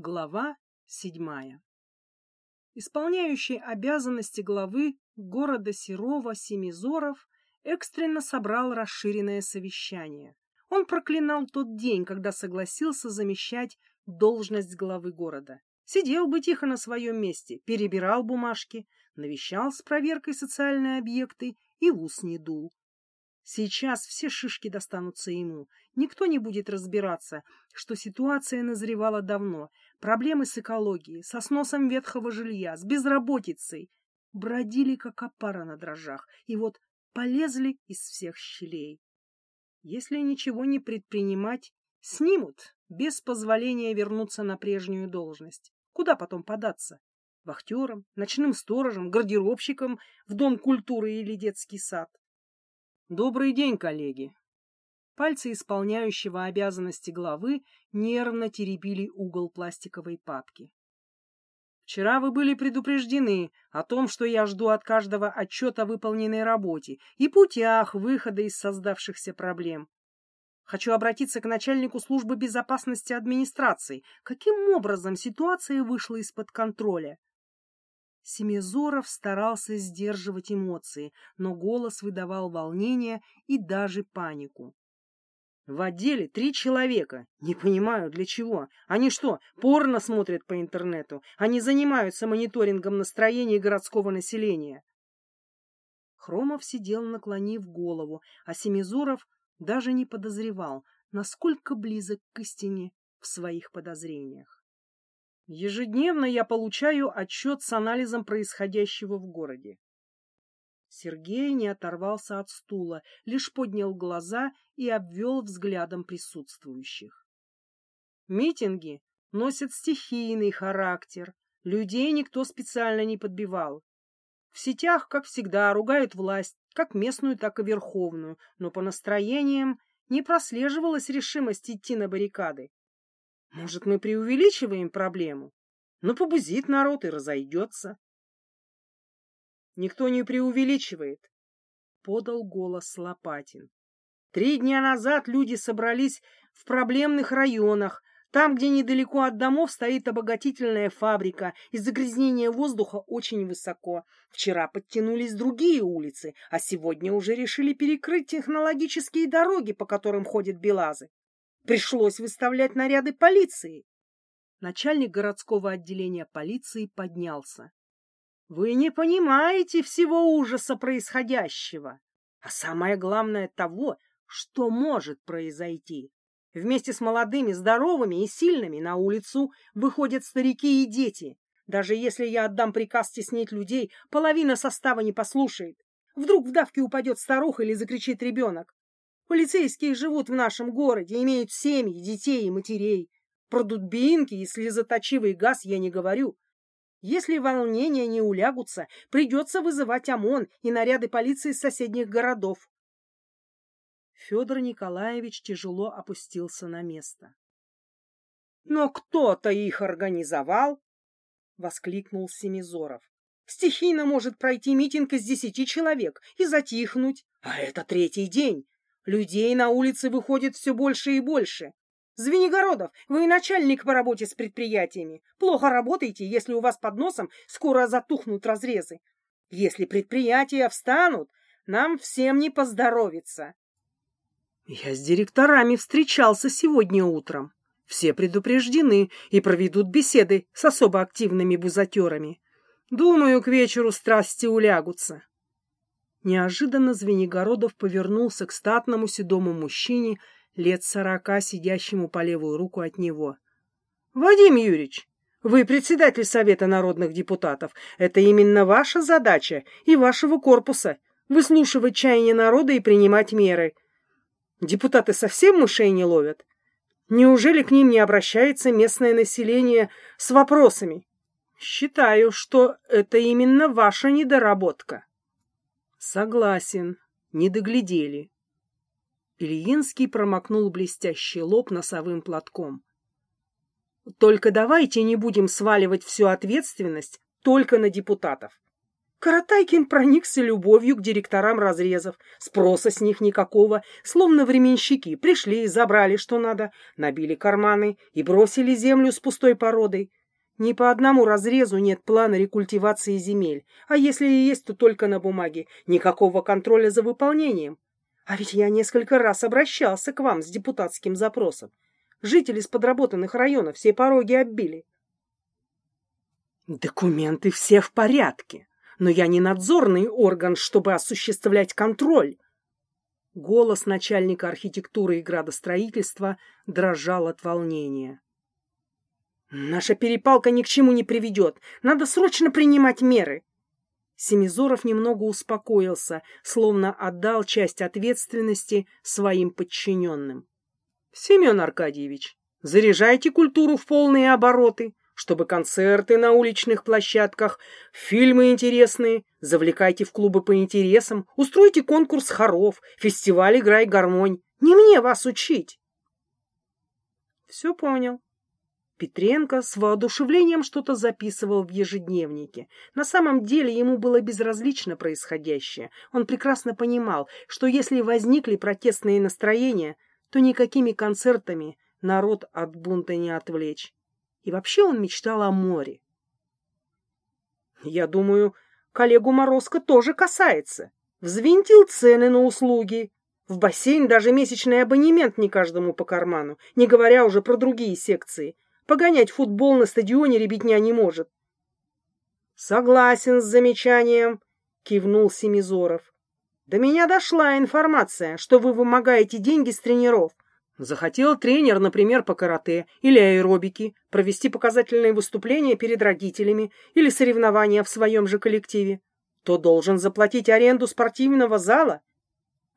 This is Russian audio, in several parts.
Глава седьмая. Исполняющий обязанности главы города Серова Семизоров экстренно собрал расширенное совещание. Он проклинал тот день, когда согласился замещать должность главы города. Сидел бы тихо на своем месте, перебирал бумажки, навещал с проверкой социальные объекты и ус не дул. Сейчас все шишки достанутся ему. Никто не будет разбираться, что ситуация назревала давно. Проблемы с экологией, со сносом ветхого жилья, с безработицей. Бродили, как опара на дрожжах, и вот полезли из всех щелей. Если ничего не предпринимать, снимут, без позволения вернуться на прежнюю должность. Куда потом податься? Вахтером, ночным сторожем, гардеробщиком в Дом культуры или детский сад? Добрый день, коллеги. Пальцы исполняющего обязанности главы нервно теребили угол пластиковой папки. Вчера вы были предупреждены о том, что я жду от каждого отчет о выполненной работе и путях выхода из создавшихся проблем. Хочу обратиться к начальнику службы безопасности администрации. Каким образом ситуация вышла из-под контроля? Семизоров старался сдерживать эмоции, но голос выдавал волнение и даже панику. В отделе три человека. Не понимаю, для чего. Они что, порно смотрят по интернету? Они занимаются мониторингом настроения городского населения. Хромов сидел, наклонив голову, а Семизоров даже не подозревал, насколько близок к истине в своих подозрениях. Ежедневно я получаю отчет с анализом происходящего в городе. Сергей не оторвался от стула, лишь поднял глаза и обвел взглядом присутствующих. Митинги носят стихийный характер, людей никто специально не подбивал. В сетях, как всегда, ругают власть, как местную, так и верховную, но по настроениям не прослеживалась решимость идти на баррикады. Может, мы преувеличиваем проблему? Ну, побузит народ и разойдется. Никто не преувеличивает, — подал голос Лопатин. Три дня назад люди собрались в проблемных районах, там, где недалеко от домов стоит обогатительная фабрика, и загрязнение воздуха очень высоко. Вчера подтянулись другие улицы, а сегодня уже решили перекрыть технологические дороги, по которым ходят белазы. Пришлось выставлять наряды полиции. Начальник городского отделения полиции поднялся. Вы не понимаете всего ужаса происходящего, а самое главное того, что может произойти. Вместе с молодыми, здоровыми и сильными на улицу выходят старики и дети. Даже если я отдам приказ теснить людей, половина состава не послушает. Вдруг в давке упадет старуха или закричит ребенок. Полицейские живут в нашем городе, имеют семьи, детей и матерей. Про дубинки и слезоточивый газ я не говорю. Если волнения не улягутся, придется вызывать ОМОН и наряды полиции из соседних городов. Федор Николаевич тяжело опустился на место. — Но кто-то их организовал! — воскликнул Семизоров. — Стихийно может пройти митинг из десяти человек и затихнуть. А это третий день. Людей на улице выходит все больше и больше. Звенигородов, вы начальник по работе с предприятиями. Плохо работаете, если у вас под носом скоро затухнут разрезы. Если предприятия встанут, нам всем не поздоровится. Я с директорами встречался сегодня утром. Все предупреждены и проведут беседы с особо активными бузатерами. Думаю, к вечеру страсти улягутся. Неожиданно Звенигородов повернулся к статному седому мужчине лет сорока, сидящему по левую руку от него. — Вадим Юрьевич, вы председатель Совета народных депутатов. Это именно ваша задача и вашего корпуса — выслушивать чаяния народа и принимать меры. Депутаты совсем мышей не ловят? Неужели к ним не обращается местное население с вопросами? Считаю, что это именно ваша недоработка. Согласен, не доглядели. Ильинский промокнул блестящий лоб носовым платком. Только давайте не будем сваливать всю ответственность только на депутатов. Каратайкин проникся любовью к директорам разрезов. Спроса с них никакого, словно временщики. Пришли, забрали, что надо, набили карманы и бросили землю с пустой породой. Ни по одному разрезу нет плана рекультивации земель, а если и есть, то только на бумаге. Никакого контроля за выполнением. А ведь я несколько раз обращался к вам с депутатским запросом. Жители с подработанных районов все пороги оббили. Документы все в порядке но я не надзорный орган, чтобы осуществлять контроль. Голос начальника архитектуры и градостроительства дрожал от волнения. Наша перепалка ни к чему не приведет. Надо срочно принимать меры. Семизоров немного успокоился, словно отдал часть ответственности своим подчиненным. — Семен Аркадьевич, заряжайте культуру в полные обороты чтобы концерты на уличных площадках, фильмы интересные, завлекайте в клубы по интересам, устройте конкурс хоров, фестиваль «Играй гармонь». Не мне вас учить. Все понял. Петренко с воодушевлением что-то записывал в ежедневнике. На самом деле ему было безразлично происходящее. Он прекрасно понимал, что если возникли протестные настроения, то никакими концертами народ от бунта не отвлечь. И вообще он мечтал о море. Я думаю, коллегу Морозко тоже касается. Взвинтил цены на услуги. В бассейн даже месячный абонемент не каждому по карману, не говоря уже про другие секции. Погонять футбол на стадионе ребятня не может. Согласен с замечанием, кивнул Семизоров. До меня дошла информация, что вы вымогаете деньги с тренеров. Захотел тренер, например, по карате или аэробике, провести показательные выступления перед родителями или соревнования в своем же коллективе, то должен заплатить аренду спортивного зала.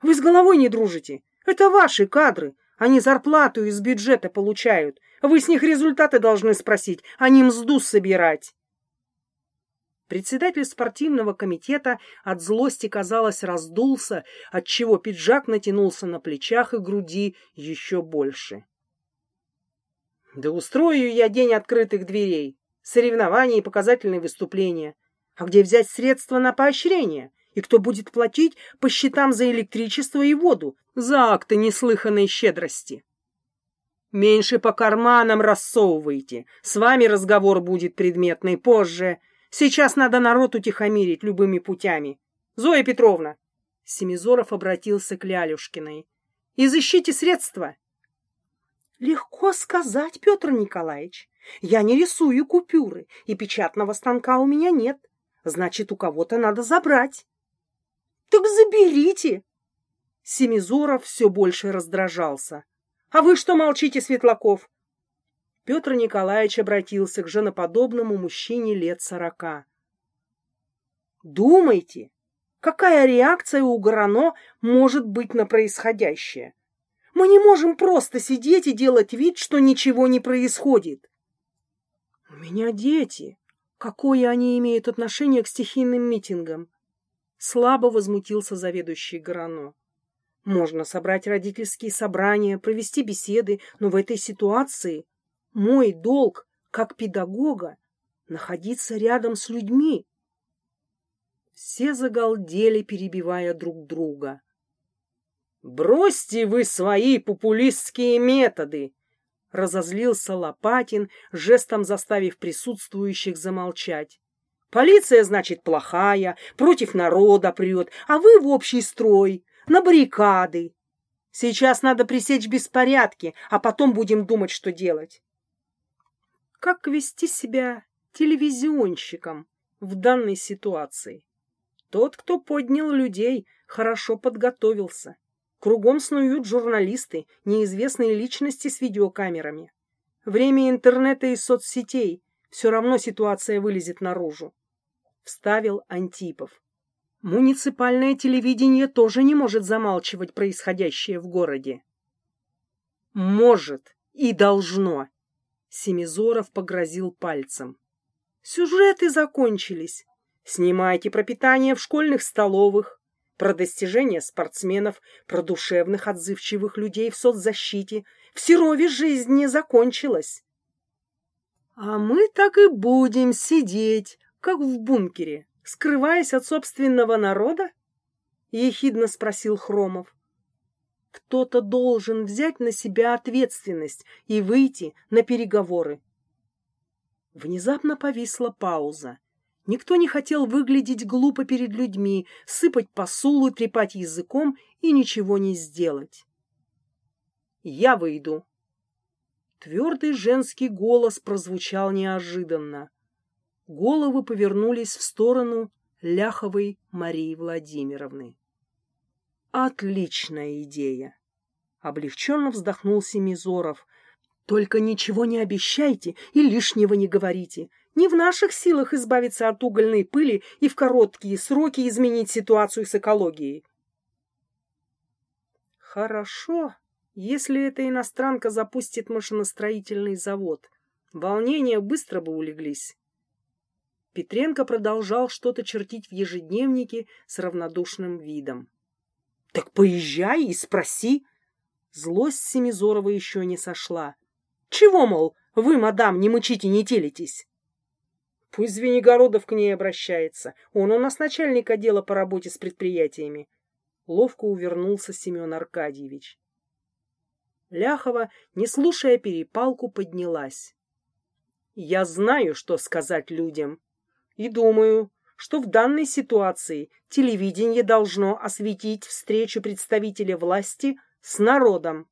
Вы с головой не дружите. Это ваши кадры. Они зарплату из бюджета получают. Вы с них результаты должны спросить, а не мзду собирать. Председатель спортивного комитета от злости, казалось, раздулся, отчего пиджак натянулся на плечах и груди еще больше. Да устрою я день открытых дверей, соревнования и показательные выступления. А где взять средства на поощрение? И кто будет платить по счетам за электричество и воду, за акты неслыханной щедрости? Меньше по карманам рассовывайте. С вами разговор будет предметный позже. Сейчас надо народ утихомирить любыми путями. Зоя Петровна!» Семизоров обратился к Лялюшкиной. «Изыщите средства!» «Легко сказать, Петр Николаевич. Я не рисую купюры, и печатного станка у меня нет. Значит, у кого-то надо забрать». «Так заберите!» Семизоров все больше раздражался. «А вы что молчите, Светлаков? Петр Николаевич обратился к женоподобному мужчине лет сорока. «Думайте, какая реакция у Горано может быть на происходящее? Мы не можем просто сидеть и делать вид, что ничего не происходит». «У меня дети. Какое они имеют отношение к стихийным митингам?» Слабо возмутился заведующий Горано. Можно собрать родительские собрания, провести беседы, но в этой ситуации мой долг, как педагога, находиться рядом с людьми. Все загалдели, перебивая друг друга. «Бросьте вы свои популистские методы!» Разозлился Лопатин, жестом заставив присутствующих замолчать. «Полиция, значит, плохая, против народа прет, а вы в общий строй, на баррикады. Сейчас надо пресечь беспорядки, а потом будем думать, что делать как вести себя телевизионщиком в данной ситуации. Тот, кто поднял людей, хорошо подготовился. Кругом снуют журналисты, неизвестные личности с видеокамерами. Время интернета и соцсетей. Все равно ситуация вылезет наружу. Вставил Антипов. Муниципальное телевидение тоже не может замалчивать происходящее в городе. Может и должно. Семизоров погрозил пальцем. Сюжеты закончились. Снимайте про питание в школьных столовых, про достижения спортсменов, про душевных отзывчивых людей в соцзащите. В Серове жизнь не закончилась. А мы так и будем сидеть, как в бункере, скрываясь от собственного народа? — ехидно спросил Хромов. Кто-то должен взять на себя ответственность и выйти на переговоры. Внезапно повисла пауза. Никто не хотел выглядеть глупо перед людьми, сыпать посулу, трепать языком и ничего не сделать. «Я выйду». Твердый женский голос прозвучал неожиданно. Головы повернулись в сторону Ляховой Марии Владимировны. Отличная идея. Облегченно вздохнул Семизоров. Только ничего не обещайте и лишнего не говорите. Не в наших силах избавиться от угольной пыли и в короткие сроки изменить ситуацию с экологией. Хорошо, если эта иностранка запустит машиностроительный завод. Волнения быстро бы улеглись. Петренко продолжал что-то чертить в ежедневнике с равнодушным видом. — Так поезжай и спроси. Злость Семизорова еще не сошла. — Чего, мол, вы, мадам, не мычите, не телитесь? Пусть Звенигородов к ней обращается. Он у нас начальник отдела по работе с предприятиями. Ловко увернулся Семен Аркадьевич. Ляхова, не слушая перепалку, поднялась. Я знаю, что сказать людям. И думаю, что в данной ситуации телевидение должно осветить встречу представителя власти с народом.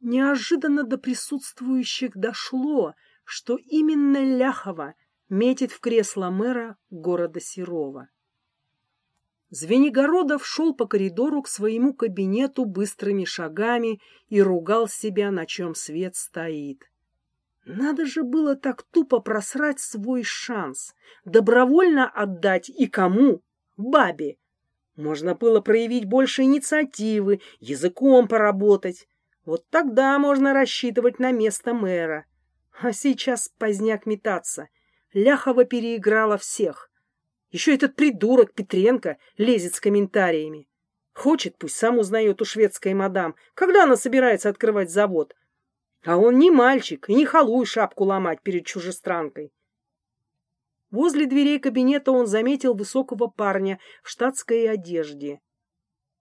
Неожиданно до присутствующих дошло, что именно Ляхова метит в кресло мэра города Серова. Звенигородов шел по коридору к своему кабинету быстрыми шагами и ругал себя, на чем свет стоит. Надо же было так тупо просрать свой шанс, добровольно отдать и кому? Бабе. Можно было проявить больше инициативы, языком поработать. Вот тогда можно рассчитывать на место мэра. А сейчас поздняк метаться. Ляхова переиграла всех. Еще этот придурок Петренко лезет с комментариями. Хочет, пусть сам узнает у шведской мадам, когда она собирается открывать завод, а он не мальчик и не халуй шапку ломать перед чужестранкой. Возле дверей кабинета он заметил высокого парня в штатской одежде.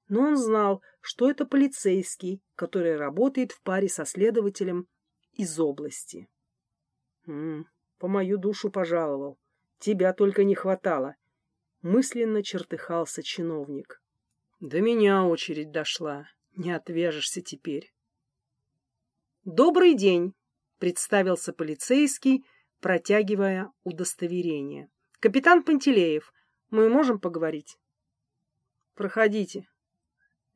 Но он знал, что это полицейский, который работает в паре со следователем из области. «М по мою душу пожаловал. Тебя только не хватало», — мысленно чертыхался чиновник. «До меня очередь дошла. Не отвяжешься теперь». «Добрый день!» — представился полицейский, протягивая удостоверение. «Капитан Пантелеев, мы можем поговорить?» «Проходите».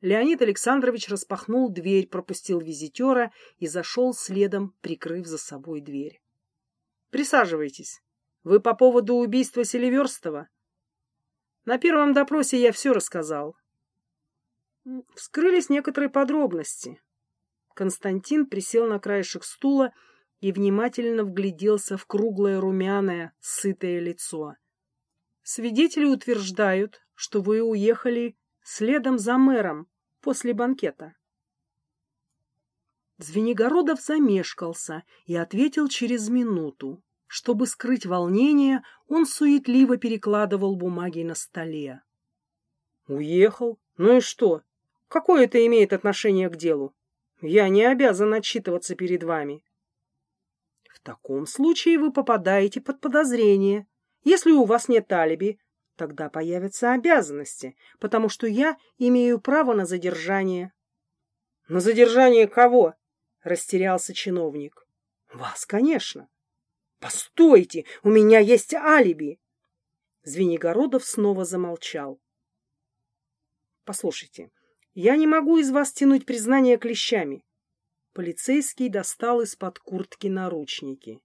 Леонид Александрович распахнул дверь, пропустил визитера и зашел следом, прикрыв за собой дверь. «Присаживайтесь. Вы по поводу убийства Селиверстова?» «На первом допросе я все рассказал. Вскрылись некоторые подробности. Константин присел на краешек стула и внимательно вгляделся в круглое румяное, сытое лицо. Свидетели утверждают, что вы уехали следом за мэром после банкета. Звенигородов замешкался и ответил через минуту. Чтобы скрыть волнение, он суетливо перекладывал бумаги на столе. «Уехал? Ну и что? Какое это имеет отношение к делу? Я не обязан отчитываться перед вами. В таком случае вы попадаете под подозрение. Если у вас нет алиби, тогда появятся обязанности, потому что я имею право на задержание. — На задержание кого? — растерялся чиновник. — Вас, конечно. — Постойте, у меня есть алиби. Звенигородов снова замолчал. — Послушайте, я не могу из вас тянуть признание клещами. Полицейский достал из-под куртки наручники.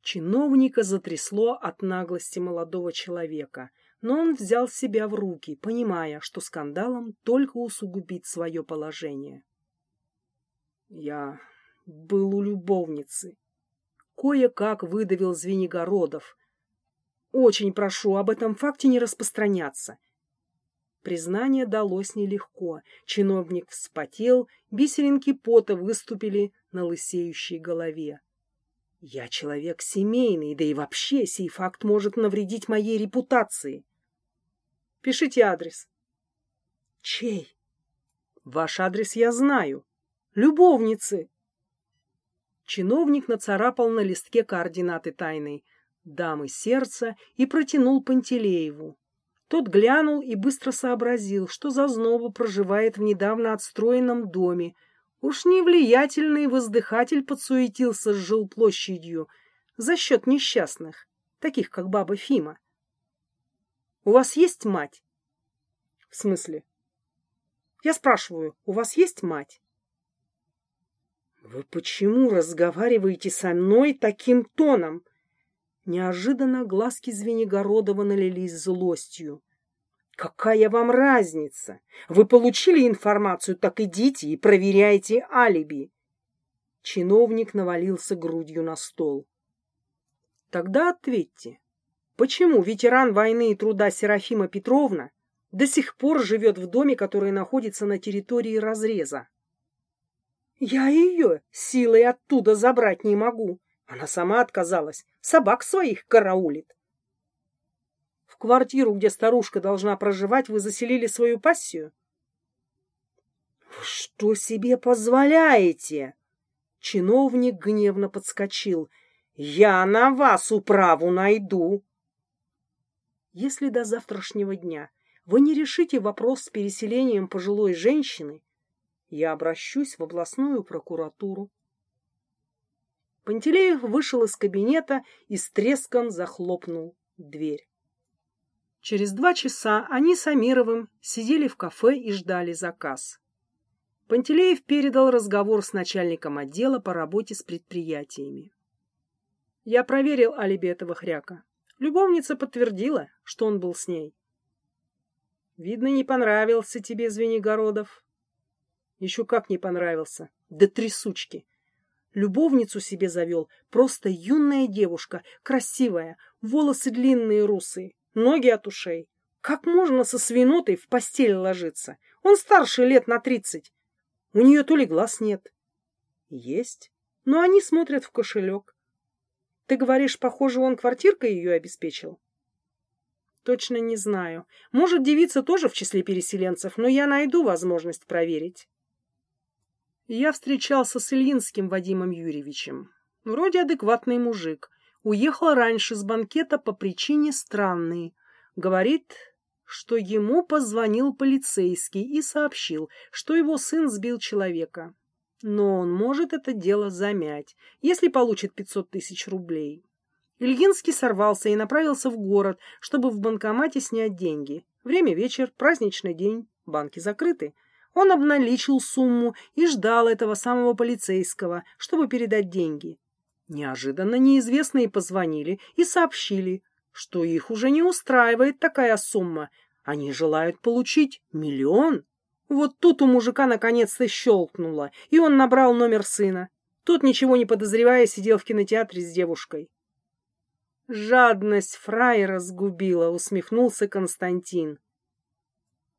Чиновника затрясло от наглости молодого человека, но он взял себя в руки, понимая, что скандалом только усугубит свое положение. Я был у любовницы. Кое-как выдавил Звенигородов. Очень прошу об этом факте не распространяться. Признание далось нелегко. Чиновник вспотел, бисеринки пота выступили на лысеющей голове. Я человек семейный, да и вообще сей факт может навредить моей репутации. Пишите адрес. Чей? Ваш адрес я знаю. Любовницы. Чиновник нацарапал на листке координаты тайной дамы сердца и протянул Пантелееву. Тот глянул и быстро сообразил, что Зазноба проживает в недавно отстроенном доме, Уж не влиятельный воздыхатель подсуетился с жилплощадью за счет несчастных, таких как баба Фима. — У вас есть мать? — В смысле? — Я спрашиваю, у вас есть мать? — Вы почему разговариваете со мной таким тоном? Неожиданно глазки Звенигородова налились злостью. Какая вам разница? Вы получили информацию, так идите и проверяйте алиби. Чиновник навалился грудью на стол. Тогда ответьте, почему ветеран войны и труда Серафима Петровна до сих пор живет в доме, который находится на территории разреза? Я ее силой оттуда забрать не могу. Она сама отказалась, собак своих караулит квартиру, где старушка должна проживать, вы заселили свою пассию? — Что себе позволяете? Чиновник гневно подскочил. — Я на вас управу найду. Если до завтрашнего дня вы не решите вопрос с переселением пожилой женщины, я обращусь в областную прокуратуру. Пантелеев вышел из кабинета и с треском захлопнул дверь. Через два часа они с Амировым сидели в кафе и ждали заказ. Пантелеев передал разговор с начальником отдела по работе с предприятиями. Я проверил алиби этого хряка. Любовница подтвердила, что он был с ней. Видно, не понравился тебе, Звенигородов. Еще как не понравился. Да трясучки. Любовницу себе завел. Просто юная девушка, красивая, волосы длинные русые. Ноги от ушей. Как можно со свинотой в постель ложиться? Он старше лет на тридцать. У нее то ли глаз нет. Есть. Но они смотрят в кошелек. Ты говоришь, похоже, он квартиркой ее обеспечил? Точно не знаю. Может, девица тоже в числе переселенцев, но я найду возможность проверить. Я встречался с Ильинским Вадимом Юрьевичем. Вроде адекватный мужик. Уехал раньше с банкета по причине странной. Говорит, что ему позвонил полицейский и сообщил, что его сын сбил человека. Но он может это дело замять, если получит 500 тысяч рублей. Ильинский сорвался и направился в город, чтобы в банкомате снять деньги. Время вечер, праздничный день, банки закрыты. Он обналичил сумму и ждал этого самого полицейского, чтобы передать деньги. Неожиданно неизвестные позвонили и сообщили, что их уже не устраивает такая сумма. Они желают получить миллион. Вот тут у мужика наконец-то щелкнуло, и он набрал номер сына. Тот, ничего не подозревая, сидел в кинотеатре с девушкой. «Жадность фраера сгубила», — усмехнулся Константин.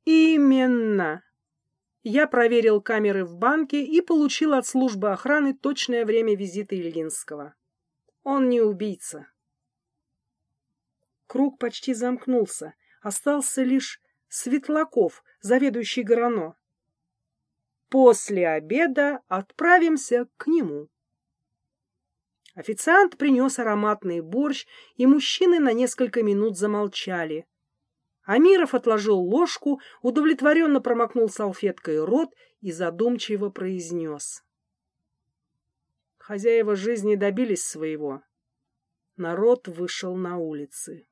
«Именно!» Я проверил камеры в банке и получил от службы охраны точное время визита Ильинского. Он не убийца. Круг почти замкнулся. Остался лишь Светлаков, заведующий Горано. После обеда отправимся к нему. Официант принес ароматный борщ, и мужчины на несколько минут замолчали. Амиров отложил ложку, удовлетворенно промокнул салфеткой рот и задумчиво произнес. Хозяева жизни добились своего. Народ вышел на улицы.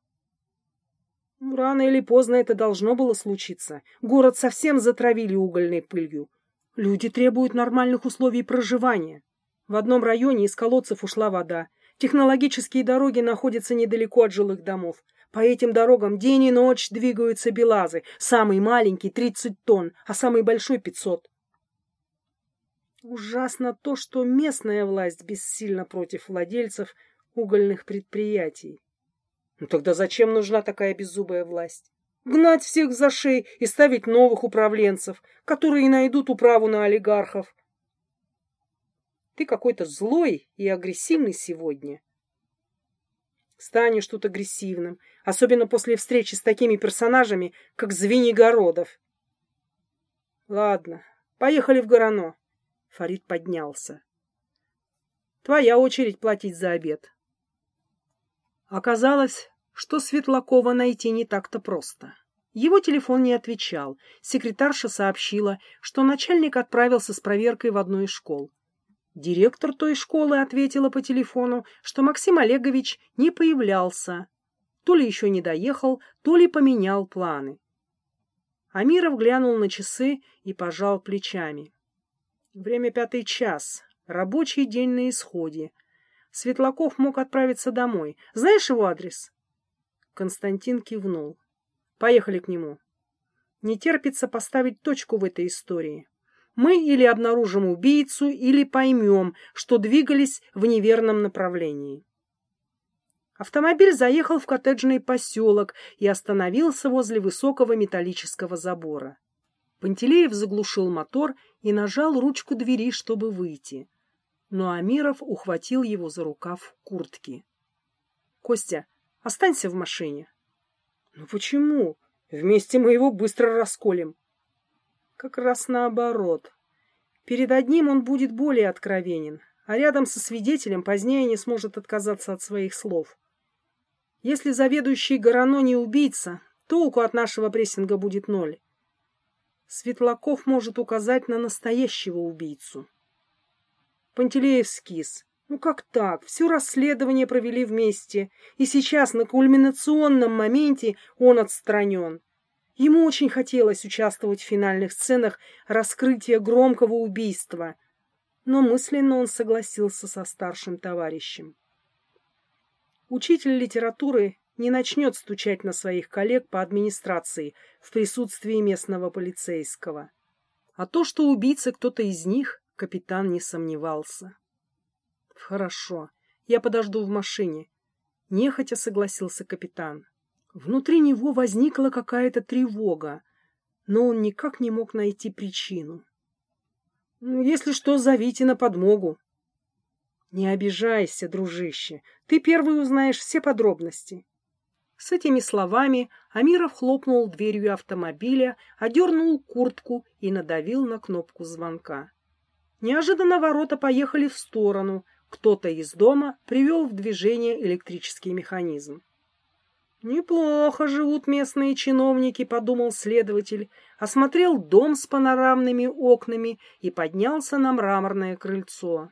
Рано или поздно это должно было случиться. Город совсем затравили угольной пылью. Люди требуют нормальных условий проживания. В одном районе из колодцев ушла вода. Технологические дороги находятся недалеко от жилых домов. По этим дорогам день и ночь двигаются белазы. Самый маленький — 30 тонн, а самый большой — 500. Ужасно то, что местная власть бессильна против владельцев угольных предприятий. Ну тогда зачем нужна такая беззубая власть? Гнать всех за шеи и ставить новых управленцев, которые найдут управу на олигархов. Ты какой-то злой и агрессивный сегодня. Станешь тут агрессивным, особенно после встречи с такими персонажами, как Звенигородов. Ладно, поехали в Горано. Фарид поднялся. Твоя очередь платить за обед. Оказалось, что Светлакова найти не так-то просто. Его телефон не отвечал. Секретарша сообщила, что начальник отправился с проверкой в одну из школ. Директор той школы ответила по телефону, что Максим Олегович не появлялся. То ли еще не доехал, то ли поменял планы. Амиров глянул на часы и пожал плечами. Время пятый час. Рабочий день на исходе. Светлаков мог отправиться домой. Знаешь его адрес? Константин кивнул. Поехали к нему. Не терпится поставить точку в этой истории. Мы или обнаружим убийцу, или поймем, что двигались в неверном направлении. Автомобиль заехал в коттеджный поселок и остановился возле высокого металлического забора. Пантелеев заглушил мотор и нажал ручку двери, чтобы выйти. Но Амиров ухватил его за рукав куртки. — Костя, останься в машине. Ну почему? Вместе мы его быстро расколем. Как раз наоборот. Перед одним он будет более откровенен, а рядом со свидетелем позднее не сможет отказаться от своих слов. Если заведующий Горано не убийца, толку от нашего прессинга будет ноль. Светлаков может указать на настоящего убийцу. Пантелеев скис. Ну как так? Все расследование провели вместе, и сейчас на кульминационном моменте он отстранен. Ему очень хотелось участвовать в финальных сценах раскрытия громкого убийства, но мысленно он согласился со старшим товарищем. Учитель литературы не начнет стучать на своих коллег по администрации в присутствии местного полицейского. А то, что убийца кто-то из них, капитан не сомневался. Хорошо, я подожду в машине. Нехотя согласился капитан. Внутри него возникла какая-то тревога, но он никак не мог найти причину. «Ну, «Если что, зовите на подмогу». «Не обижайся, дружище, ты первый узнаешь все подробности». С этими словами Амиров хлопнул дверью автомобиля, одернул куртку и надавил на кнопку звонка. Неожиданно ворота поехали в сторону, кто-то из дома привел в движение электрический механизм. «Неплохо живут местные чиновники», — подумал следователь, осмотрел дом с панорамными окнами и поднялся на мраморное крыльцо.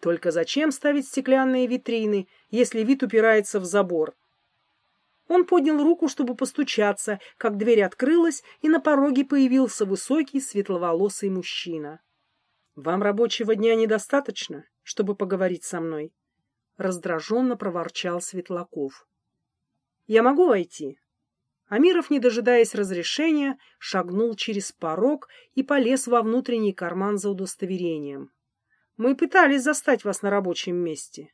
Только зачем ставить стеклянные витрины, если вид упирается в забор? Он поднял руку, чтобы постучаться, как дверь открылась, и на пороге появился высокий светловолосый мужчина. «Вам рабочего дня недостаточно?» чтобы поговорить со мной. Раздраженно проворчал Светлаков. «Я могу войти?» Амиров, не дожидаясь разрешения, шагнул через порог и полез во внутренний карман за удостоверением. «Мы пытались застать вас на рабочем месте».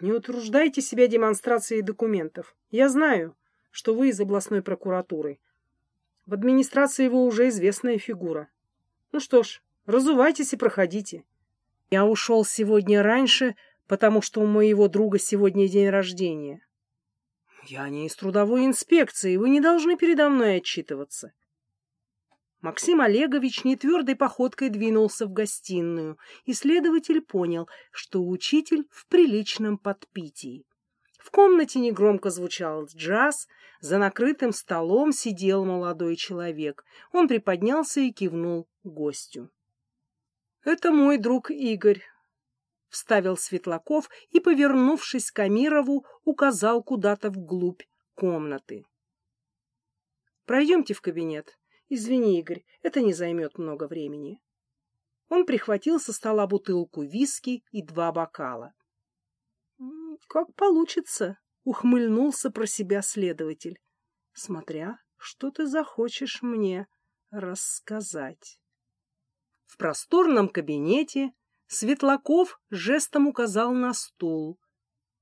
«Не утруждайте себя демонстрацией документов. Я знаю, что вы из областной прокуратуры. В администрации вы уже известная фигура. Ну что ж, разувайтесь и проходите. Я ушел сегодня раньше, потому что у моего друга сегодня день рождения. Я не из трудовой инспекции, вы не должны передо мной отчитываться. Максим Олегович нетвердой походкой двинулся в гостиную, и следователь понял, что учитель в приличном подпитии. В комнате негромко звучал джаз, за накрытым столом сидел молодой человек. Он приподнялся и кивнул гостю. Это мой друг Игорь, — вставил Светлаков и, повернувшись к Амирову, указал куда-то вглубь комнаты. «Пройдемте в кабинет. Извини, Игорь, это не займет много времени». Он прихватил со стола бутылку виски и два бокала. «Как получится», — ухмыльнулся про себя следователь, смотря, что ты захочешь мне рассказать. В просторном кабинете Светлаков жестом указал на стул.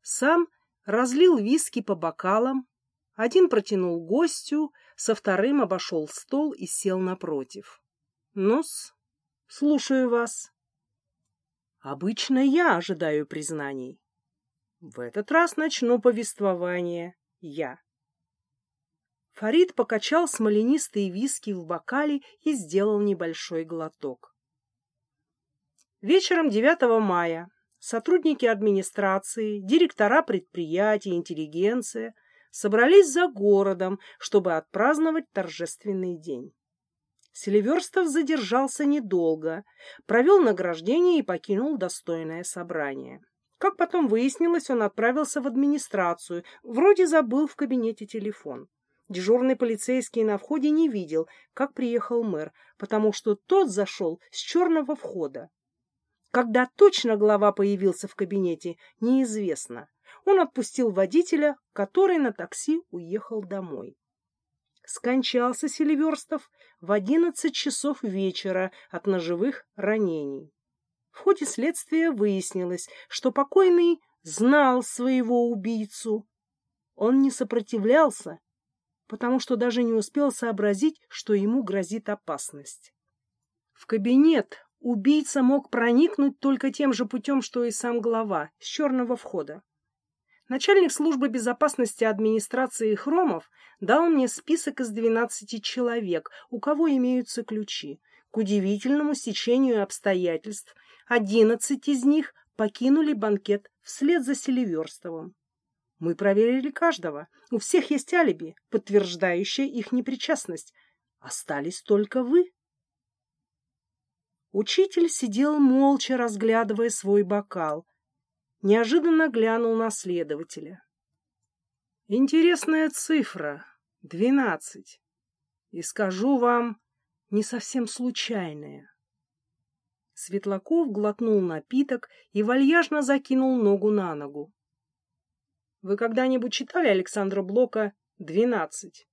Сам разлил виски по бокалам, один протянул гостю, со вторым обошел стол и сел напротив. — Ну-с, слушаю вас. Обычно я ожидаю признаний. В этот раз начну повествование я. Фарид покачал смоленистые виски в бокале и сделал небольшой глоток. Вечером 9 мая сотрудники администрации, директора предприятий, интеллигенция собрались за городом, чтобы отпраздновать торжественный день. Селиверстов задержался недолго, провел награждение и покинул достойное собрание. Как потом выяснилось, он отправился в администрацию, вроде забыл в кабинете телефон. Дежурный полицейский на входе не видел, как приехал мэр, потому что тот зашел с черного входа. Когда точно глава появился в кабинете, неизвестно. Он отпустил водителя, который на такси уехал домой. Скончался Селиверстов в одиннадцать часов вечера от ножевых ранений. В ходе следствия выяснилось, что покойный знал своего убийцу. Он не сопротивлялся, потому что даже не успел сообразить, что ему грозит опасность. В кабинет убийца мог проникнуть только тем же путем, что и сам глава, с черного входа. Начальник службы безопасности администрации Хромов дал мне список из 12 человек, у кого имеются ключи. К удивительному стечению обстоятельств 11 из них покинули банкет вслед за Селиверстовым. Мы проверили каждого. У всех есть алиби, подтверждающее их непричастность. Остались только вы. Учитель сидел молча, разглядывая свой бокал неожиданно глянул на следователя. Интересная цифра — двенадцать. И скажу вам, не совсем случайная. Светлаков глотнул напиток и вальяжно закинул ногу на ногу. Вы когда-нибудь читали Александра Блока «Двенадцать»?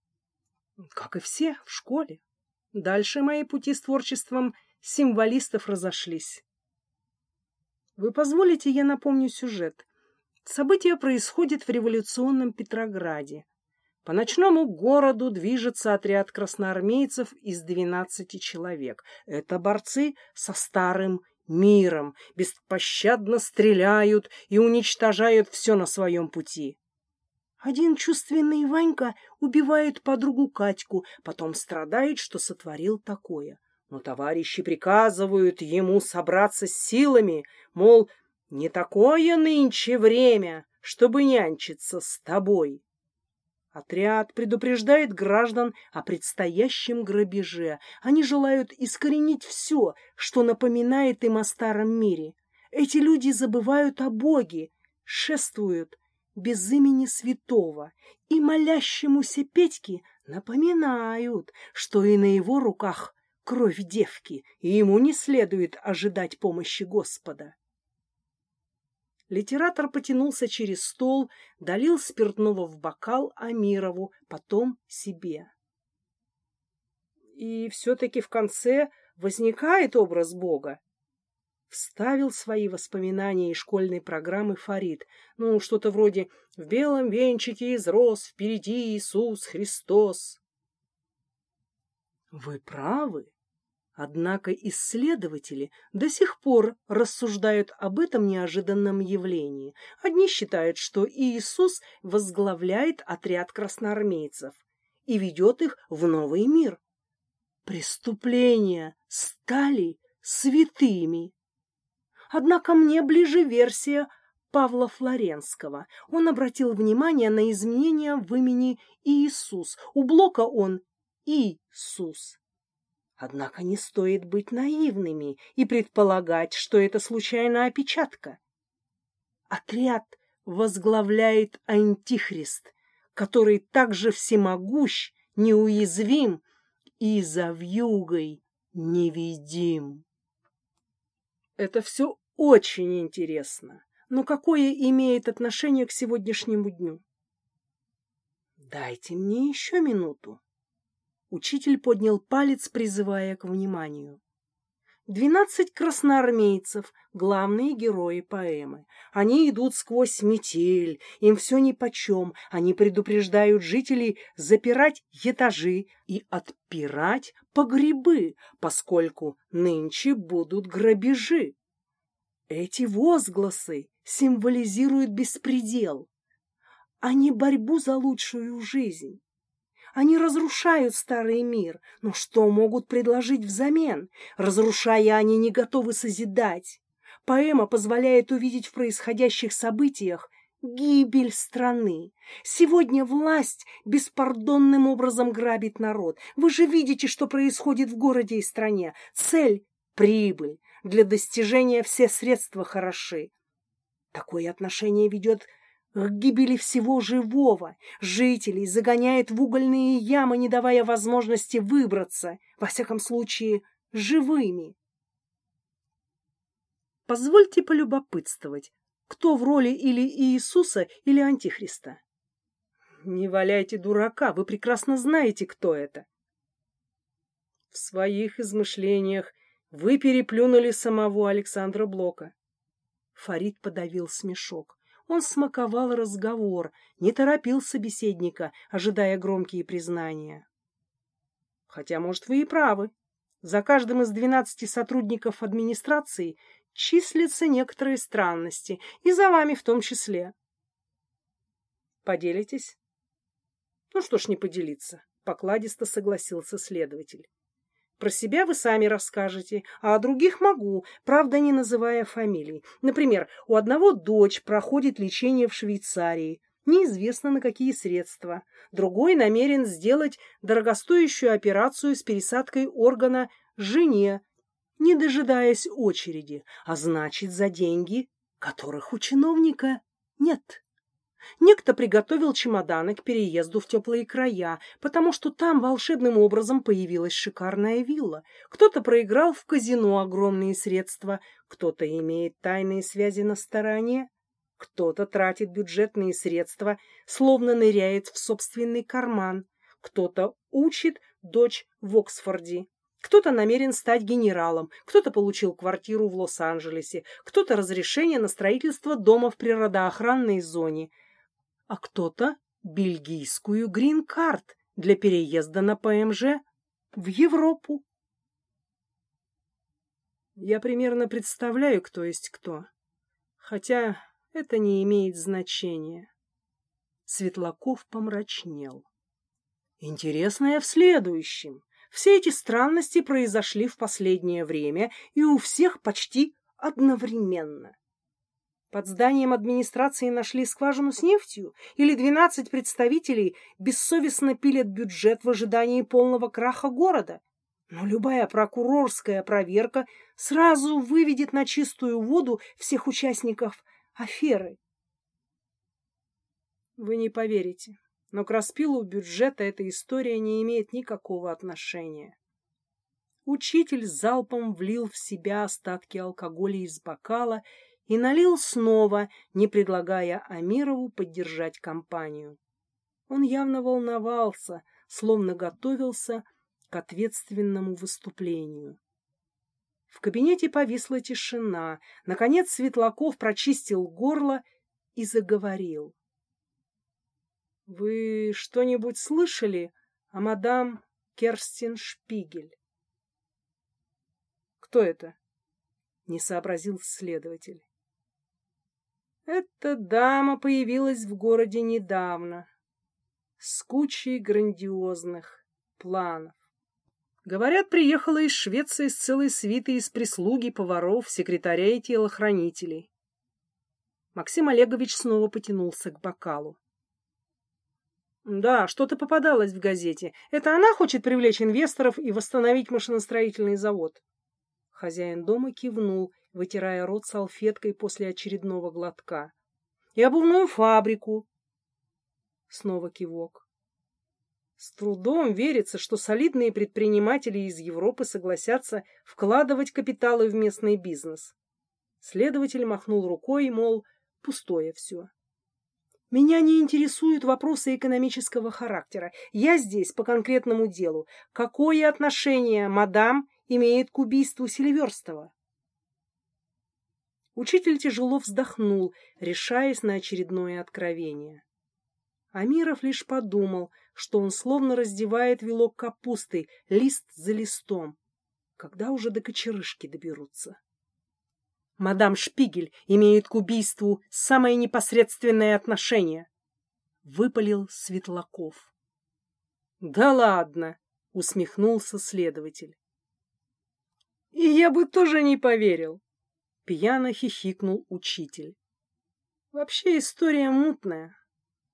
Как и все, в школе. Дальше мои пути с творчеством символистов разошлись. Вы позволите, я напомню сюжет. Событие происходит в революционном Петрограде. По ночному городу движется отряд красноармейцев из 12 человек. Это борцы со старым миром, беспощадно стреляют и уничтожают все на своем пути. Один чувственный Ванька убивает подругу Катьку, потом страдает, что сотворил такое но товарищи приказывают ему собраться с силами, мол, не такое нынче время, чтобы нянчиться с тобой. Отряд предупреждает граждан о предстоящем грабеже. Они желают искоренить все, что напоминает им о старом мире. Эти люди забывают о Боге, шествуют без имени святого и молящемуся Петьке напоминают, что и на его руках кровь девки, и ему не следует ожидать помощи Господа. Литератор потянулся через стол, долил спиртного в бокал Амирову, потом себе. И все-таки в конце возникает образ Бога. Вставил свои воспоминания из школьной программы Фарид. Ну, что-то вроде «В белом венчике изрос впереди Иисус Христос». Вы правы. Однако исследователи до сих пор рассуждают об этом неожиданном явлении. Одни считают, что Иисус возглавляет отряд красноармейцев и ведет их в новый мир. Преступления стали святыми. Однако мне ближе версия Павла Флоренского. Он обратил внимание на изменения в имени Иисус. У Блока он Иисус. Однако не стоит быть наивными и предполагать, что это случайная опечатка. Отряд возглавляет Антихрист, который также всемогущ, неуязвим и за вьюгой невидим. Это все очень интересно, но какое имеет отношение к сегодняшнему дню? Дайте мне еще минуту. Учитель поднял палец, призывая к вниманию. Двенадцать красноармейцев, главные герои поэмы. Они идут сквозь метель, им все нипочем. Они предупреждают жителей запирать этажи и отпирать погребы, поскольку нынче будут грабежи. Эти возгласы символизируют беспредел, а не борьбу за лучшую жизнь. Они разрушают старый мир, но что могут предложить взамен? Разрушая, они не готовы созидать. Поэма позволяет увидеть в происходящих событиях гибель страны. Сегодня власть беспардонным образом грабит народ. Вы же видите, что происходит в городе и стране. Цель – прибыль. Для достижения все средства хороши. Такое отношение ведет к гибели всего живого. Жителей загоняет в угольные ямы, не давая возможности выбраться, во всяком случае, живыми. Позвольте полюбопытствовать, кто в роли или Иисуса, или Антихриста? Не валяйте дурака, вы прекрасно знаете, кто это. В своих измышлениях вы переплюнули самого Александра Блока. Фарид подавил смешок. Он смаковал разговор, не торопил собеседника, ожидая громкие признания. Хотя, может, вы и правы. За каждым из двенадцати сотрудников администрации числятся некоторые странности, и за вами в том числе. Поделитесь? Ну что ж не поделиться, покладисто согласился следователь. Про себя вы сами расскажете, а о других могу, правда, не называя фамилий. Например, у одного дочь проходит лечение в Швейцарии, неизвестно на какие средства. Другой намерен сделать дорогостоящую операцию с пересадкой органа жене, не дожидаясь очереди, а значит, за деньги, которых у чиновника нет. Некто приготовил чемоданы к переезду в теплые края, потому что там волшебным образом появилась шикарная вилла. Кто-то проиграл в казино огромные средства, кто-то имеет тайные связи на стороне, кто-то тратит бюджетные средства, словно ныряет в собственный карман, кто-то учит дочь в Оксфорде, кто-то намерен стать генералом, кто-то получил квартиру в Лос-Анджелесе, кто-то разрешение на строительство дома в природоохранной зоне, а кто-то бельгийскую грин-карт для переезда на ПМЖ в Европу. Я примерно представляю, кто есть кто, хотя это не имеет значения. Светлаков помрачнел. Интересное в следующем. Все эти странности произошли в последнее время и у всех почти одновременно. Под зданием администрации нашли скважину с нефтью? Или двенадцать представителей бессовестно пилят бюджет в ожидании полного краха города? Но любая прокурорская проверка сразу выведет на чистую воду всех участников аферы. Вы не поверите, но к распилу бюджета эта история не имеет никакого отношения. Учитель залпом влил в себя остатки алкоголя из бокала и налил снова, не предлагая Амирову поддержать компанию. Он явно волновался, словно готовился к ответственному выступлению. В кабинете повисла тишина. Наконец Светлаков прочистил горло и заговорил. Вы что-нибудь слышали о мадам Керстин Шпигель? Кто это? Не сообразил следователь. Эта дама появилась в городе недавно, с кучей грандиозных планов. Говорят, приехала из Швеции с целой свитой из прислуги, поваров, секретарей и телохранителей. Максим Олегович снова потянулся к бокалу. Да, что-то попадалось в газете. Это она хочет привлечь инвесторов и восстановить машиностроительный завод. Хозяин дома кивнул, вытирая рот салфеткой после очередного глотка. И обувную фабрику. Снова кивок. С трудом верится, что солидные предприниматели из Европы согласятся вкладывать капиталы в местный бизнес. Следователь махнул рукой, мол, пустое все. Меня не интересуют вопросы экономического характера. Я здесь по конкретному делу. Какое отношение мадам имеет к убийству Селиверстова? Учитель тяжело вздохнул, решаясь на очередное откровение. Амиров лишь подумал, что он словно раздевает вилок капусты, лист за листом. Когда уже до кочерышки доберутся? Мадам Шпигель имеет к убийству самое непосредственное отношение. Выпалил Светлаков. Да ладно, усмехнулся следователь. И я бы тоже не поверил. Пьяно хихикнул учитель. Вообще история мутная.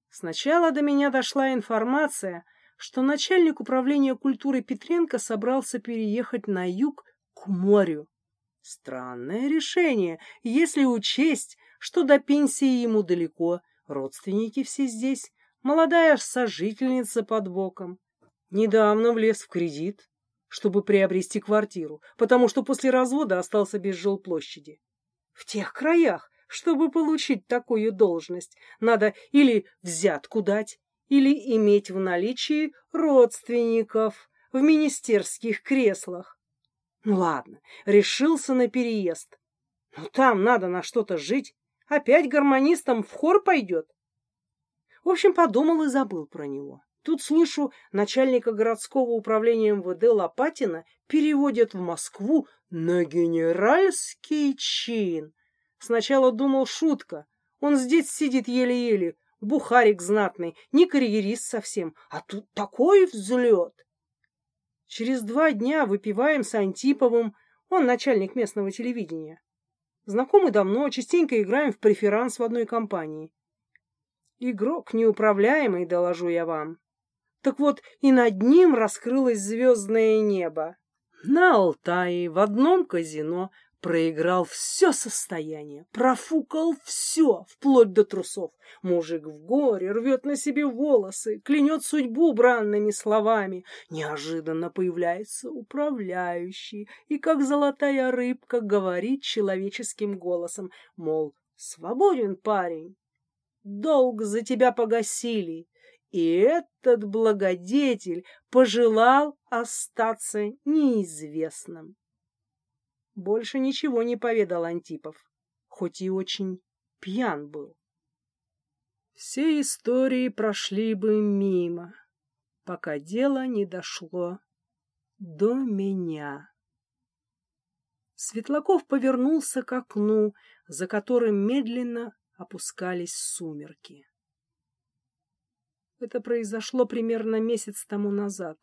Сначала до меня дошла информация, что начальник управления культуры Петренко собрался переехать на юг к морю. Странное решение, если учесть, что до пенсии ему далеко, родственники все здесь, молодая сожительница под боком. Недавно влез в кредит, чтобы приобрести квартиру, потому что после развода остался без жилплощади. В тех краях, чтобы получить такую должность, надо или взятку дать, или иметь в наличии родственников в министерских креслах. Ну ладно, решился на переезд. Но там надо на что-то жить. Опять гармонистом в хор пойдет. В общем, подумал и забыл про него. Тут слышу, начальника городского управления МВД Лопатина переводят в Москву на генеральский чин. Сначала думал шутка. Он здесь сидит еле-еле, бухарик знатный, не карьерист совсем, а тут такой взлет. Через два дня выпиваем с Антиповым, он начальник местного телевидения. Знакомы давно, частенько играем в преферанс в одной компании. Игрок неуправляемый, доложу я вам. Так вот, и над ним раскрылось звездное небо. На Алтае в одном казино Проиграл все состояние, профукал все, вплоть до трусов. Мужик в горе, рвет на себе волосы, клянет судьбу бранными словами. Неожиданно появляется управляющий и, как золотая рыбка, говорит человеческим голосом, мол, свободен парень, долг за тебя погасили. И этот благодетель пожелал остаться неизвестным. Больше ничего не поведал Антипов, хоть и очень пьян был. Все истории прошли бы мимо, пока дело не дошло до меня. Светлаков повернулся к окну, за которым медленно опускались сумерки. Это произошло примерно месяц тому назад.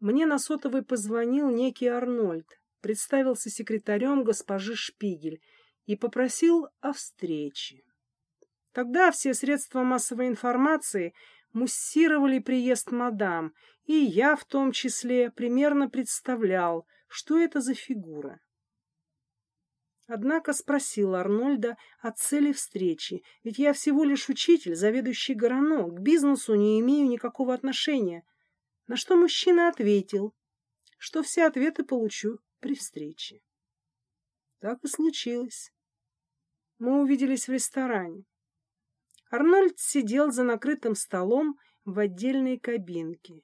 Мне на сотовый позвонил некий Арнольд, представился секретарем госпожи Шпигель и попросил о встрече. Тогда все средства массовой информации муссировали приезд мадам, и я в том числе примерно представлял, что это за фигура. Однако спросил Арнольда о цели встречи, ведь я всего лишь учитель, заведующий Горано, к бизнесу не имею никакого отношения. На что мужчина ответил, что все ответы получу при встрече. Так и случилось. Мы увиделись в ресторане. Арнольд сидел за накрытым столом в отдельной кабинке.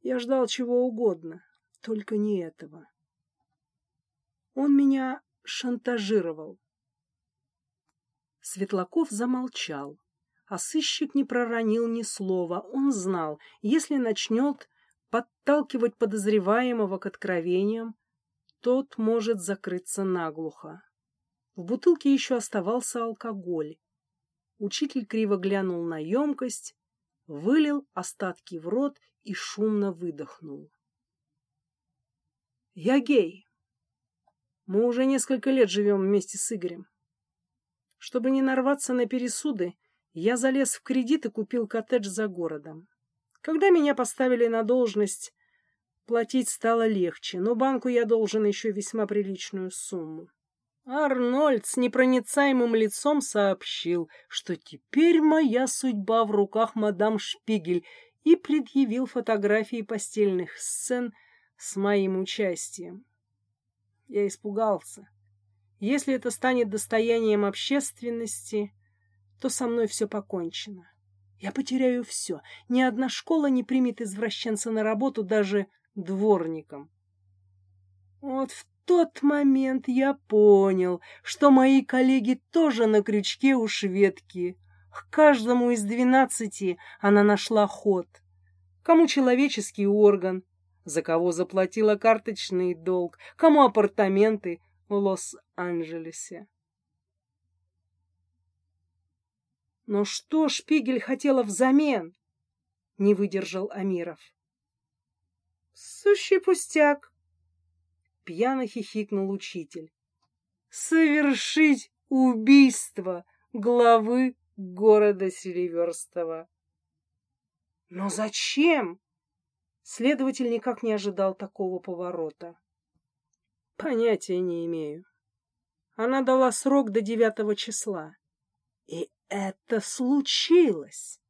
Я ждал чего угодно, только не этого. Он меня шантажировал. Светлаков замолчал, а сыщик не проронил ни слова. Он знал, если начнет подталкивать подозреваемого к откровениям, тот может закрыться наглухо. В бутылке еще оставался алкоголь. Учитель криво глянул на емкость, вылил остатки в рот и шумно выдохнул. «Я гей. Мы уже несколько лет живем вместе с Игорем. Чтобы не нарваться на пересуды, я залез в кредит и купил коттедж за городом. Когда меня поставили на должность, платить стало легче, но банку я должен еще весьма приличную сумму. Арнольд с непроницаемым лицом сообщил, что теперь моя судьба в руках мадам Шпигель, и предъявил фотографии постельных сцен с моим участием. Я испугался. Если это станет достоянием общественности, то со мной все покончено. Я потеряю все. Ни одна школа не примет извращенца на работу даже дворником. Вот в тот момент я понял, что мои коллеги тоже на крючке у шведки. К каждому из двенадцати она нашла ход. Кому человеческий орган, за кого заплатила карточный долг, кому апартаменты, в Лос-Анджелесе. Но что Шпигель хотела взамен? Не выдержал Амиров. Сущий пустяк. Пьяно хихикнул учитель. Совершить убийство главы города Селиверстова. Но зачем? Следователь никак не ожидал такого поворота. Понятия не имею. Она дала срок до девятого числа. И это случилось.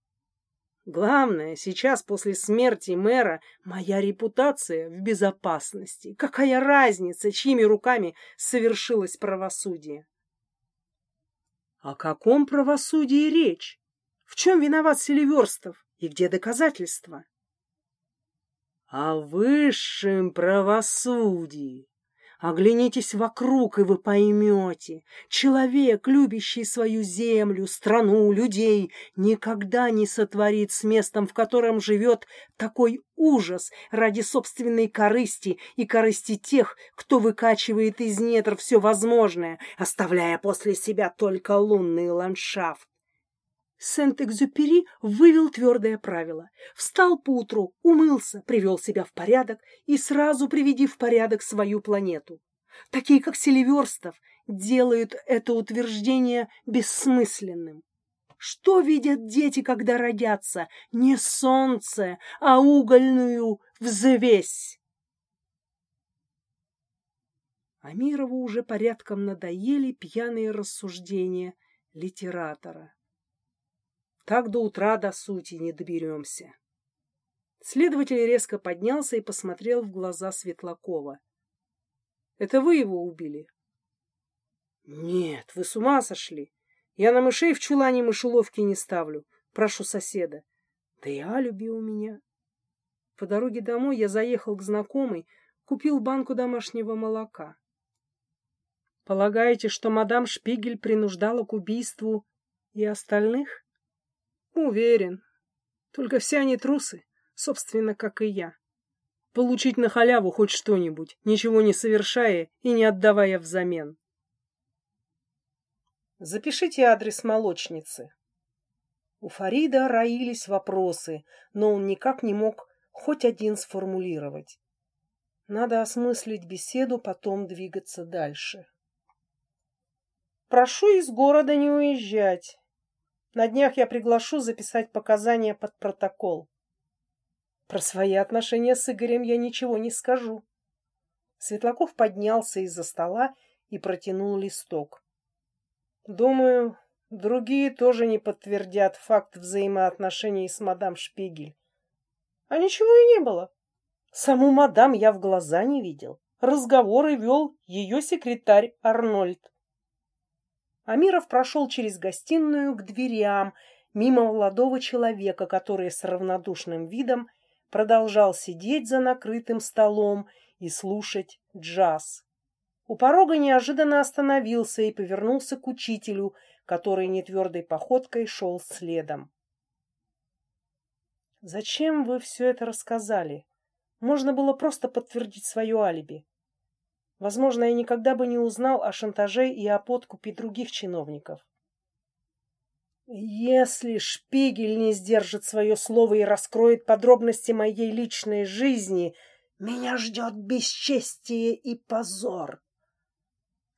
Главное, сейчас после смерти мэра моя репутация в безопасности. Какая разница, чьими руками совершилось правосудие? О каком правосудии речь? В чем виноват Селиверстов и где доказательства? О высшем правосудии. Оглянитесь вокруг, и вы поймете. Человек, любящий свою землю, страну, людей, никогда не сотворит с местом, в котором живет, такой ужас ради собственной корысти и корысти тех, кто выкачивает из недр все возможное, оставляя после себя только лунный ландшафт. Сент-Экзюпери вывел твердое правило. Встал поутру, умылся, привел себя в порядок и сразу приведи в порядок свою планету. Такие, как Селиверстов, делают это утверждение бессмысленным. Что видят дети, когда родятся? Не солнце, а угольную взвесь. Амирову уже порядком надоели пьяные рассуждения литератора. Так до утра до сути не доберемся. Следователь резко поднялся и посмотрел в глаза Светлакова. — Это вы его убили? — Нет, вы с ума сошли. Я на мышей в чулане мышеловки не ставлю. Прошу соседа. Да и алюби у меня. По дороге домой я заехал к знакомой, купил банку домашнего молока. Полагаете, что мадам Шпигель принуждала к убийству и остальных? Уверен. Только все они трусы, собственно, как и я. Получить на халяву хоть что-нибудь, ничего не совершая и не отдавая взамен. Запишите адрес молочницы. У Фарида роились вопросы, но он никак не мог хоть один сформулировать. Надо осмыслить беседу, потом двигаться дальше. Прошу из города не уезжать. На днях я приглашу записать показания под протокол. Про свои отношения с Игорем я ничего не скажу. Светлаков поднялся из-за стола и протянул листок. Думаю, другие тоже не подтвердят факт взаимоотношений с мадам Шпигель. А ничего и не было. Саму мадам я в глаза не видел. Разговоры вел ее секретарь Арнольд. Амиров прошел через гостиную к дверям, мимо молодого человека, который с равнодушным видом продолжал сидеть за накрытым столом и слушать джаз. У порога неожиданно остановился и повернулся к учителю, который нетвердой походкой шел следом. «Зачем вы все это рассказали? Можно было просто подтвердить свое алиби. Возможно, я никогда бы не узнал о шантаже и о подкупе других чиновников. Если Шпигель не сдержит свое слово и раскроет подробности моей личной жизни, меня ждет бесчестие и позор.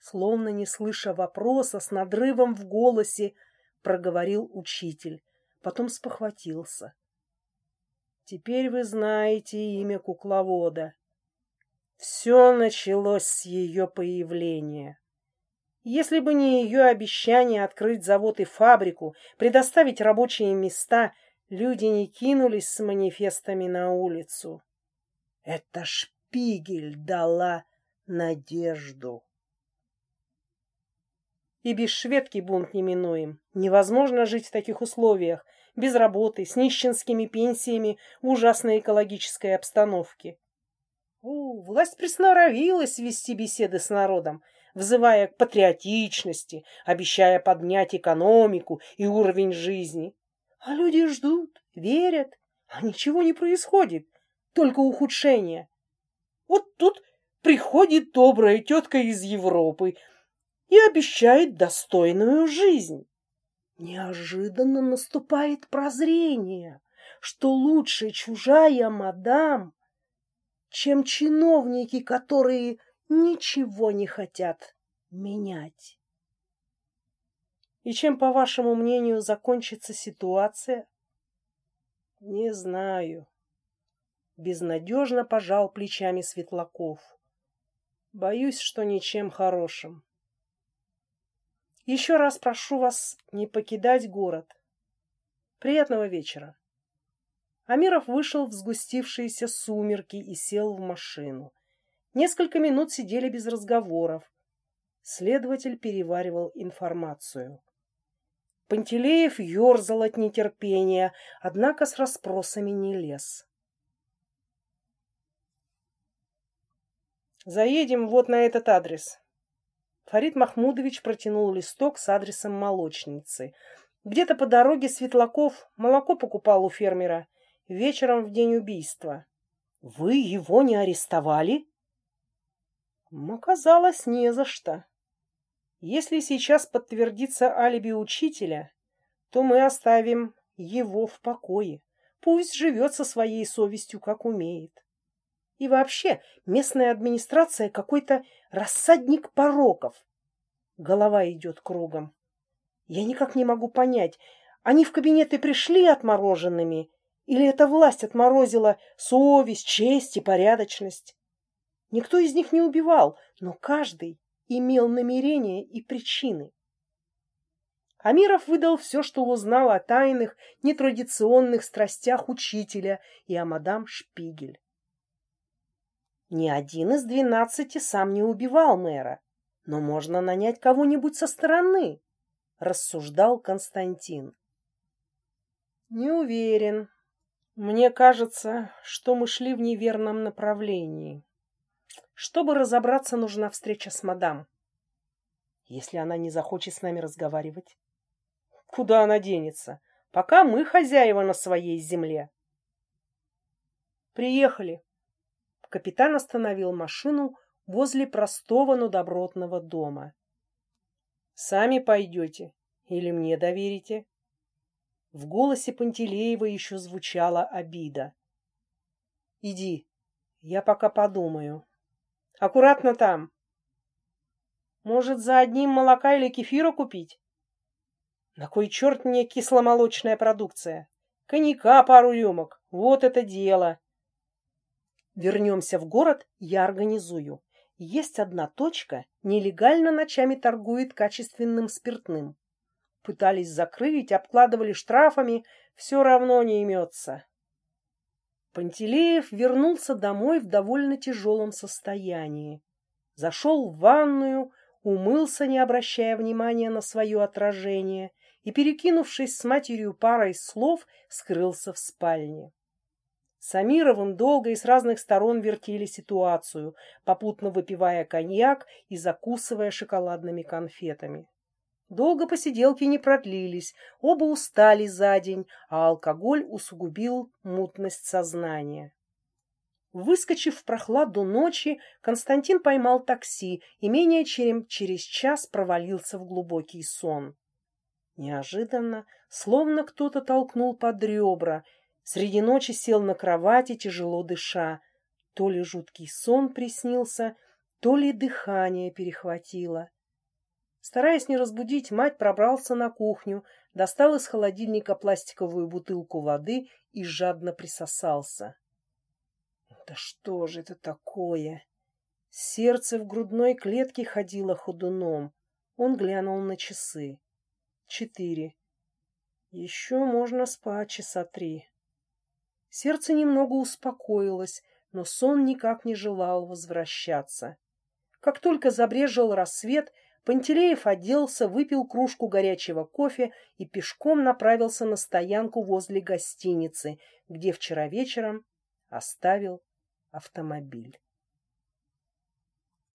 Словно не слыша вопроса, с надрывом в голосе проговорил учитель, потом спохватился. Теперь вы знаете имя кукловода. Все началось с ее появления. Если бы не ее обещание открыть завод и фабрику, предоставить рабочие места, люди не кинулись с манифестами на улицу. Это Шпигель дала надежду. И без шведки бунт неминуем. Невозможно жить в таких условиях, без работы, с нищенскими пенсиями, в ужасной экологической обстановке. О, власть присноровилась вести беседы с народом, взывая к патриотичности, обещая поднять экономику и уровень жизни. А люди ждут, верят, а ничего не происходит, только ухудшение. Вот тут приходит добрая тетка из Европы и обещает достойную жизнь. Неожиданно наступает прозрение, что лучше чужая мадам, чем чиновники, которые ничего не хотят менять. И чем, по вашему мнению, закончится ситуация? Не знаю. Безнадежно пожал плечами Светлаков. Боюсь, что ничем хорошим. Еще раз прошу вас не покидать город. Приятного вечера. Амиров вышел в сгустившиеся сумерки и сел в машину. Несколько минут сидели без разговоров. Следователь переваривал информацию. Пантелеев ерзал от нетерпения, однако с расспросами не лез. Заедем вот на этот адрес. Фарид Махмудович протянул листок с адресом молочницы. Где-то по дороге Светлаков молоко покупал у фермера вечером в день убийства. Вы его не арестовали? Оказалось, не за что. Если сейчас подтвердится алиби учителя, то мы оставим его в покое. Пусть живет со своей совестью, как умеет. И вообще, местная администрация какой-то рассадник пороков. Голова идет кругом. Я никак не могу понять, они в кабинеты пришли отмороженными, или эта власть отморозила совесть, честь и порядочность? Никто из них не убивал, но каждый имел намерения и причины. Амиров выдал все, что узнал о тайных, нетрадиционных страстях учителя и о мадам Шпигель. Ни один из двенадцати сам не убивал мэра, но можно нанять кого-нибудь со стороны, рассуждал Константин. Не уверен. Мне кажется, что мы шли в неверном направлении. Чтобы разобраться, нужна встреча с мадам. Если она не захочет с нами разговаривать, куда она денется? Пока мы хозяева на своей земле. Приехали. Капитан остановил машину возле простого, но добротного дома. «Сами пойдете или мне доверите?» В голосе Пантелеева еще звучала обида. «Иди, я пока подумаю. Аккуратно там. Может, за одним молока или кефира купить? На кой черт мне кисломолочная продукция? Коньяка пару рюмок. Вот это дело!» Вернемся в город, я организую. Есть одна точка, нелегально ночами торгует качественным спиртным. Пытались закрыть, обкладывали штрафами, все равно не имется. Пантелеев вернулся домой в довольно тяжелом состоянии. Зашел в ванную, умылся, не обращая внимания на свое отражение, и, перекинувшись с матерью парой слов, скрылся в спальне. С Амировым долго и с разных сторон вертели ситуацию, попутно выпивая коньяк и закусывая шоколадными конфетами. Долго посиделки не продлились, оба устали за день, а алкоголь усугубил мутность сознания. Выскочив в прохладу ночи, Константин поймал такси и менее чем через час провалился в глубокий сон. Неожиданно, словно кто-то толкнул под ребра, Среди ночи сел на кровати, тяжело дыша. То ли жуткий сон приснился, то ли дыхание перехватило. Стараясь не разбудить, мать пробрался на кухню, достал из холодильника пластиковую бутылку воды и жадно присосался. Да что же это такое? Сердце в грудной клетке ходило ходуном. Он глянул на часы. Четыре. Еще можно спать часа три. Сердце немного успокоилось, но сон никак не желал возвращаться. Как только забрежил рассвет, Пантелеев оделся, выпил кружку горячего кофе и пешком направился на стоянку возле гостиницы, где вчера вечером оставил автомобиль.